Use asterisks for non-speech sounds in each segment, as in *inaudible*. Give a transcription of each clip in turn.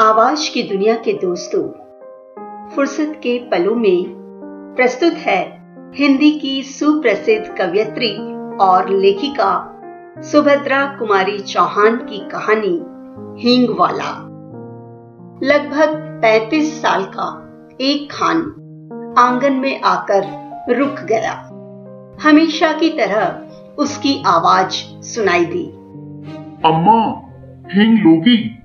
आवाज़ की दुनिया के दोस्तों, फुर्सत के पलों में प्रस्तुत है हिंदी की सुप्रसिद्ध कवयित्री और लेखिका सुभद्रा कुमारी चौहान की कहानी हींग वाला लगभग 35 साल का एक खान आँगन में आकर रुक गया। हमेशा की तरह उसकी आवाज़ सुनाई दी। अम्मा, हिंग लोगी।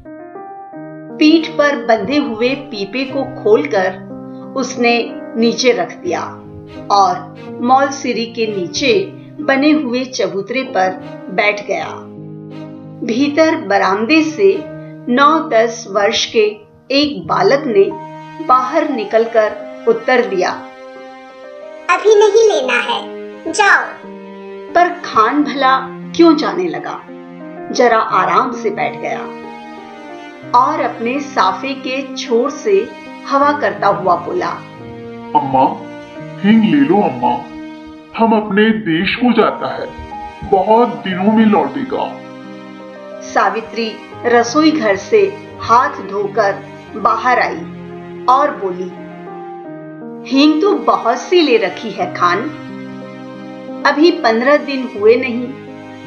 पीठ पर बंधे हुए पीपे को खोलकर उसने नीचे रख दिया और मॉल सिरी के नीचे बने हुए चबूतरे पर बैठ गया। भीतर बरामदे से नौ दस वर्ष के एक बालक ने बाहर निकलकर उत्तर दिया। अभी नहीं लेना है जाओ। पर खान भला क्यों जाने लगा? जरा आराम से बैठ गया। और अपने साफे के छोर से हवा करता हुआ बोला अम्मा हिंग ले लो अम्मा। हम अपने देश को जाता है। बहुत दिनों में लौटेगा। सावित्री रसोई घर से हाथ धोकर बाहर आई और बोली हींग तो बहुत सी ले रखी है खान। अभी पंद्रह दिन हुए नहीं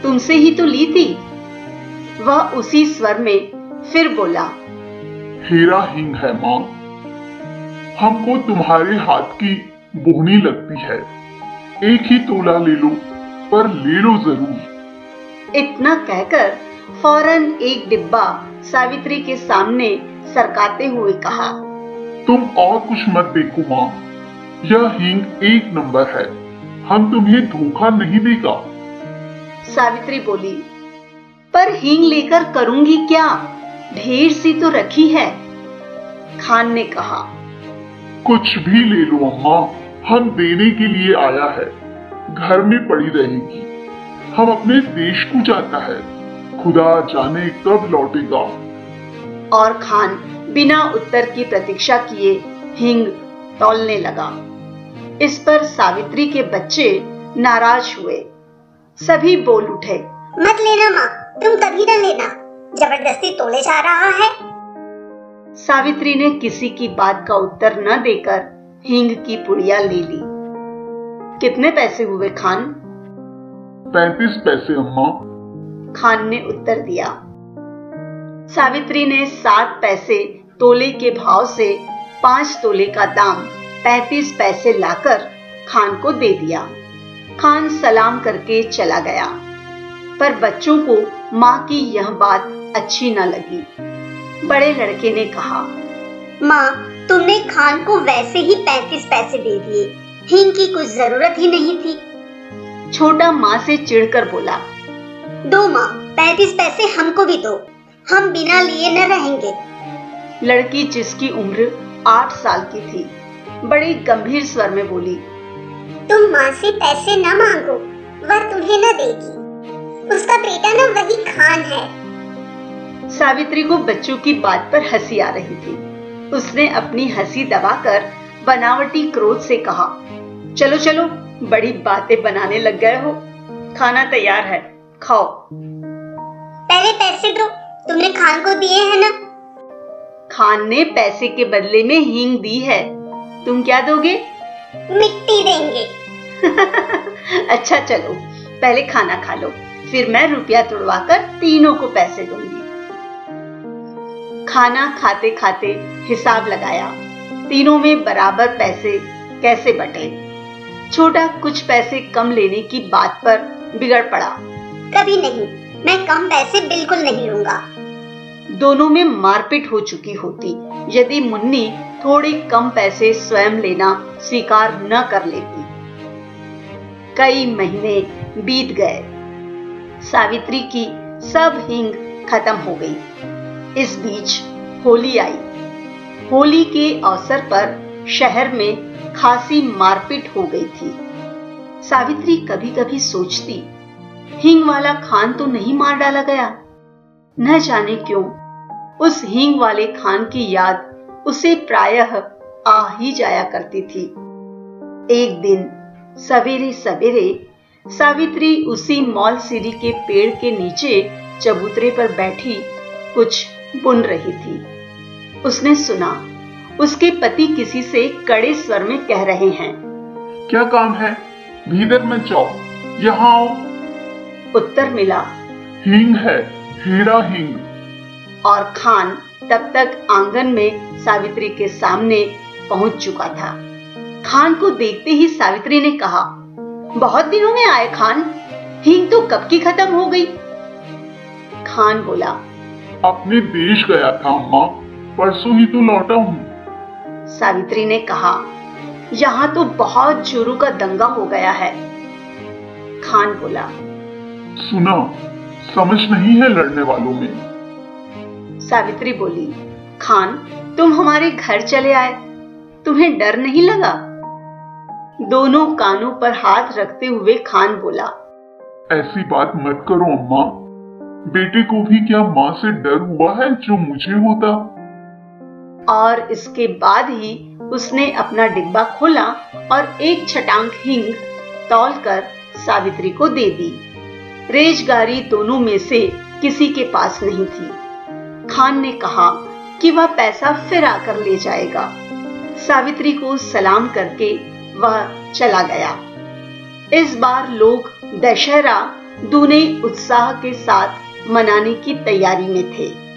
तुमसे ही तो ली थी। वह उसी स्वर में फिर बोला हेरा हिंग है माँ हमको तुम्हारे हाथ की बोहनी लगती है। एक ही तोला ले लो पर ले लो ज़रूर। इतना कहकर फ़ौरन एक डिब्बा सावित्री के सामने सरकाते हुए कहा तुम और कुछ मत देखो माँ यह हिंग एक नंबर है हम तुम्हें धोखा नहीं देगा। सावित्री बोली पर हींग लेकर करूँगी क्या? ढेर सी तो रखी है खान ने कहा। कुछ भी ले लो अम्मा। हम देने के लिए आया है। घर में पड़ी रहेगी। हम अपने देश को जाता है। खुदा जाने कब लौटेगा। और खान बिना उत्तर की प्रतीक्षा किए हिंग तोलने लगा। इस पर सावित्री के बच्चे नाराज़ हुए। सभी बोल उठे। मत लेना माँ। तुम कभी न लेना। ज़बरदस्ती तोले जा रहा है। सावित्री ने किसी की बात का उत्तर न देकर हींग की पुड़िया ले ली। कितने पैसे हुए खान? पैंतीस पैसे अम्मा। खान ने उत्तर दिया। सावित्री ने सात पैसे तोले के भाव से पाँच तोले का दाम पैंतीस पैसे लाकर खान को दे दिया। खान सलाम करके चला गया। पर बच्चों को माँ की यह बात अच्छी न लगी। बड़े लड़के ने कहा माँ तुमने खान को वैसे ही पैंतीस पैसे दे दिए। हिंग की कुछ ज़रूरत ही नहीं थी। छोटा माँ से चिढ़कर बोला दो माँ पैंतीस पैसे हमको भी दो। हम बिना लिए न रहेंगे। लड़की जिसकी उम्र आठ साल की थी बड़े गंभीर स्वर में बोली तुम माँ से पैसे न मांगो वह तुम्हें न देगी। उसका बेटा ना वही खान है। सावित्री को बच्चों की बात पर हँसी आ रही थी। उसने अपनी हँसी दबाकर बनावटी क्रोध से कहा चलो चलो बड़ी बातें बनाने लग गए हो। खाना तैयार है खाओ। पहले पैसे दो तुमने खान को दिए हैं ना? खान ने पैसे के बदले में हींग दी है। तुम क्या दोगे? मिट्टी देंगे। *laughs* अच्छा चलो पहले खाना खा लो फिर मैं रुपया तुड़वाकर तीनों को पैसे दूँगी। खाना खाते खाते हिसाब लगाया। तीनों में बराबर पैसे कैसे बटे? छोटा कुछ पैसे कम लेने की बात पर बिगड़ पड़ा। कभी नहीं मैं कम पैसे बिल्कुल नहीं लूँगा। दोनों में मारपीट हो चुकी होती यदि मुन्नी थोड़े कम पैसे स्वयं लेना स्वीकार न कर लेती। कई महीने बीत गए। सावित्री की सब हिंग खत्म हो गई। इस बीच होली आई। होली के अवसर पर शहर में खासी मारपीट हो गई थी। सावित्री कभी कभी सोचती, हिंग वाला खान तो नहीं मार डाला गया। न जाने क्यों, उस हिंग वाले खान की याद उसे प्रायः आ ही जाया करती थी। एक दिन सवेरे सवेरे सावित्री उसी मॉल सीरी के पेड़ के नीचे चबूतरे पर बैठी, कुछ बुन रही थी। उसने सुना उसके पति किसी से कड़े स्वर में कह रहे हैं। क्या काम है? भीतर मत जाओ यहाँ आओ। उत्तर मिला हींग है हीरा हींग। और खान तब तक आँगन में सावित्री के सामने पहुँच चुका था। खान को देखते ही सावित्री ने कहा बहुत दिनों में आए खान हींग तो कब की खत्म हो गई? खान बोला अपने देश गया था अम्मा परसों ही तो लौटा हूँ। सावित्री ने कहा यहाँ तो बहुत चोरों का दंगा हो गया है। खान बोला सुना समझ नहीं है लड़ने वालों में। सावित्री बोली खान तुम हमारे घर चले आए। तुम्हें डर नहीं लगा? दोनों कानों पर हाथ रखते हुए खान बोला ऐसी बात मत करो अम्मा। बेटे को भी क्या माँ से डर हुआ है जो मुझे होता? और इसके बाद ही उसने अपना डिब्बा खोला और एक छटांग हिंग तौल कर सावित्री को दे दी। रेजगारी दोनों में से किसी के पास नहीं थी। खान ने कहा कि वह पैसा फिर आकर ले जाएगा। सावित्री को सलाम करके वह चला गया। इस बार लोग दशहरा, दूने उत्साह के साथ मनाने की तैयारी में थे।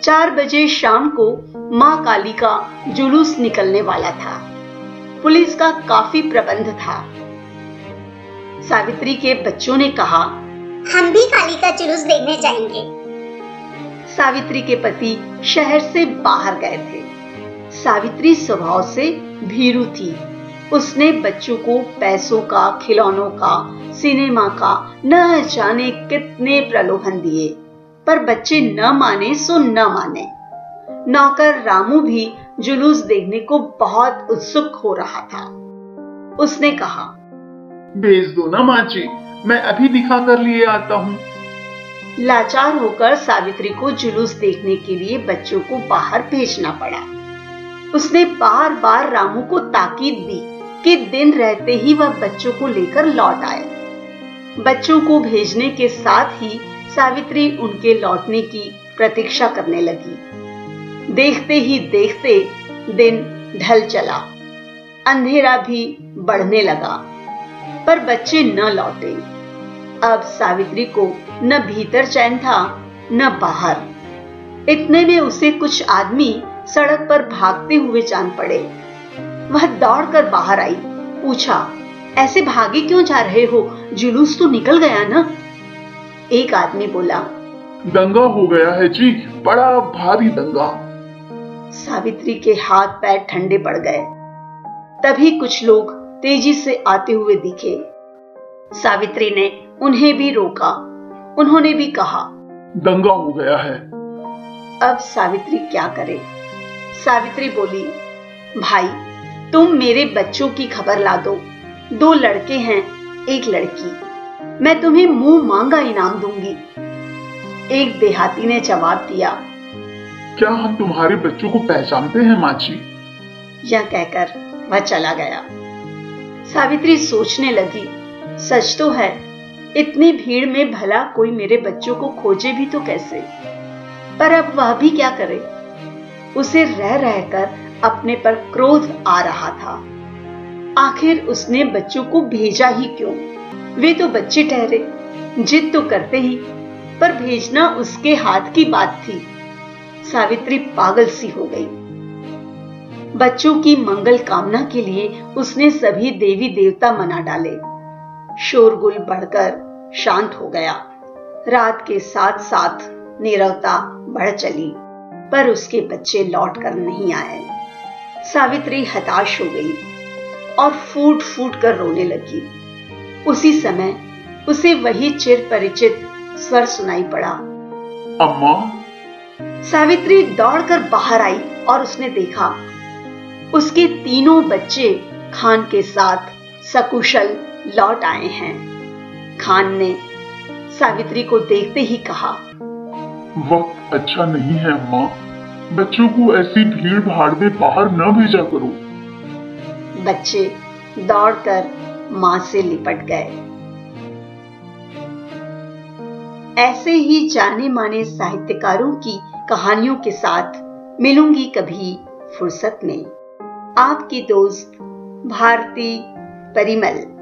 चार बजे शाम को माँ काली का जुलूस निकलने वाला था। पुलिस का काफ़ी प्रबंध था। सावित्री के बच्चों ने कहा हम भी काली का जुलूस देखने जाएँगे। सावित्री के पति शहर से बाहर गए थे। सावित्री स्वभाव से भीरू थी। उसने बच्चों को पैसों का खिलौनों का सिनेमा का न जाने कितने प्रलोभन दिए। पर बच्चे न माने सो न माने। नौकर रामू भी जुलूस देखने को बहुत उत्सुक हो रहा था। उसने कहा भेज दो ना माँ जी मैं अभी दिखा कर लिए आता हूँ। लाचार होकर सावित्री को जुलूस देखने के लिए बच्चों को बाहर भेजना पड़ा। उसने बार बार रामू को ताकीद दी। कि दिन रहते ही वह बच्चों को लेकर लौट आए। बच्चों को भेजने के साथ ही सावित्री उनके लौटने की प्रतीक्षा करने लगी। देखते ही देखते दिन ढल चला। अंधेरा भी बढ़ने लगा, पर बच्चे न लौटे। अब सावित्री को न भीतर चैन था, न बाहर। इतने में उसे कुछ आदमी सड़क पर भागते हुए जान पड़े। वह दौड़कर बाहर आई। पूछा ऐसे भागे क्यों जा रहे हो? जुलूस तो निकल गया ना? एक आदमी बोला दंगा हो गया है जी बड़ा भारी दंगा। सावित्री के हाथ पैर ठंडे पड़ गए। तभी कुछ लोग तेज़ी से आते हुए दिखे। सावित्री ने उन्हें भी रोका। उन्होंने भी कहा दंगा हो गया है। अब सावित्री क्या करे? सावित्री बोली भाई तुम मेरे बच्चों की खबर ला दो दो लड़के हैं एक लड़की। मैं तुम्हें मुँह मांगा इनाम दूँगी। एक देहाती ने जवाब दिया। क्या हम तुम्हारे बच्चों को पहचानते हैं माची यह कहकर वह चला गया। सावित्री सोचने लगी सच तो है इतनी भीड़ में भला कोई मेरे बच्चों को खोजे भी तो कैसे? पर अब वह भी क्या करे? उसे रह रहकर अपने पर क्रोध आ रहा था। आखिर उसने बच्चों को भेजा ही क्यों? वे तो बच्चे ठहरे, जिद तो करते ही, पर भेजना उसके हाथ की बात थी। सावित्री पागल सी हो गई। बच्चों की मंगल कामना के लिए उसने सभी देवी देवता मना डाले। शोरगुल बढ़कर शांत हो गया। रात के साथ साथ निरवता बढ़ चली, पर उसके बच्चे लौट कर नहीं आए। सावित्री हताश हो गई और फूट फूट कर रोने लगी। उसी समय उसे वही चिर परिचित स्वर सुनाई पड़ा। अम्मा। सावित्री दौड़कर बाहर आई और उसने देखा उसके तीनों बच्चे खान के साथ सकुशल लौट आए हैं। खान ने सावित्री को देखते ही कहा वक्त अच्छा नहीं है अम्मा। बच्चों को ऐसी भीड़ भाड़ में बाहर न भेजा करो। बच्चे दौड़कर माँ से लिपट गए। ऐसे ही जाने माने साहित्यकारों की कहानियों के साथ मिलूँगी कभी फुर्सत में। आपकी दोस्त भारती परिमल।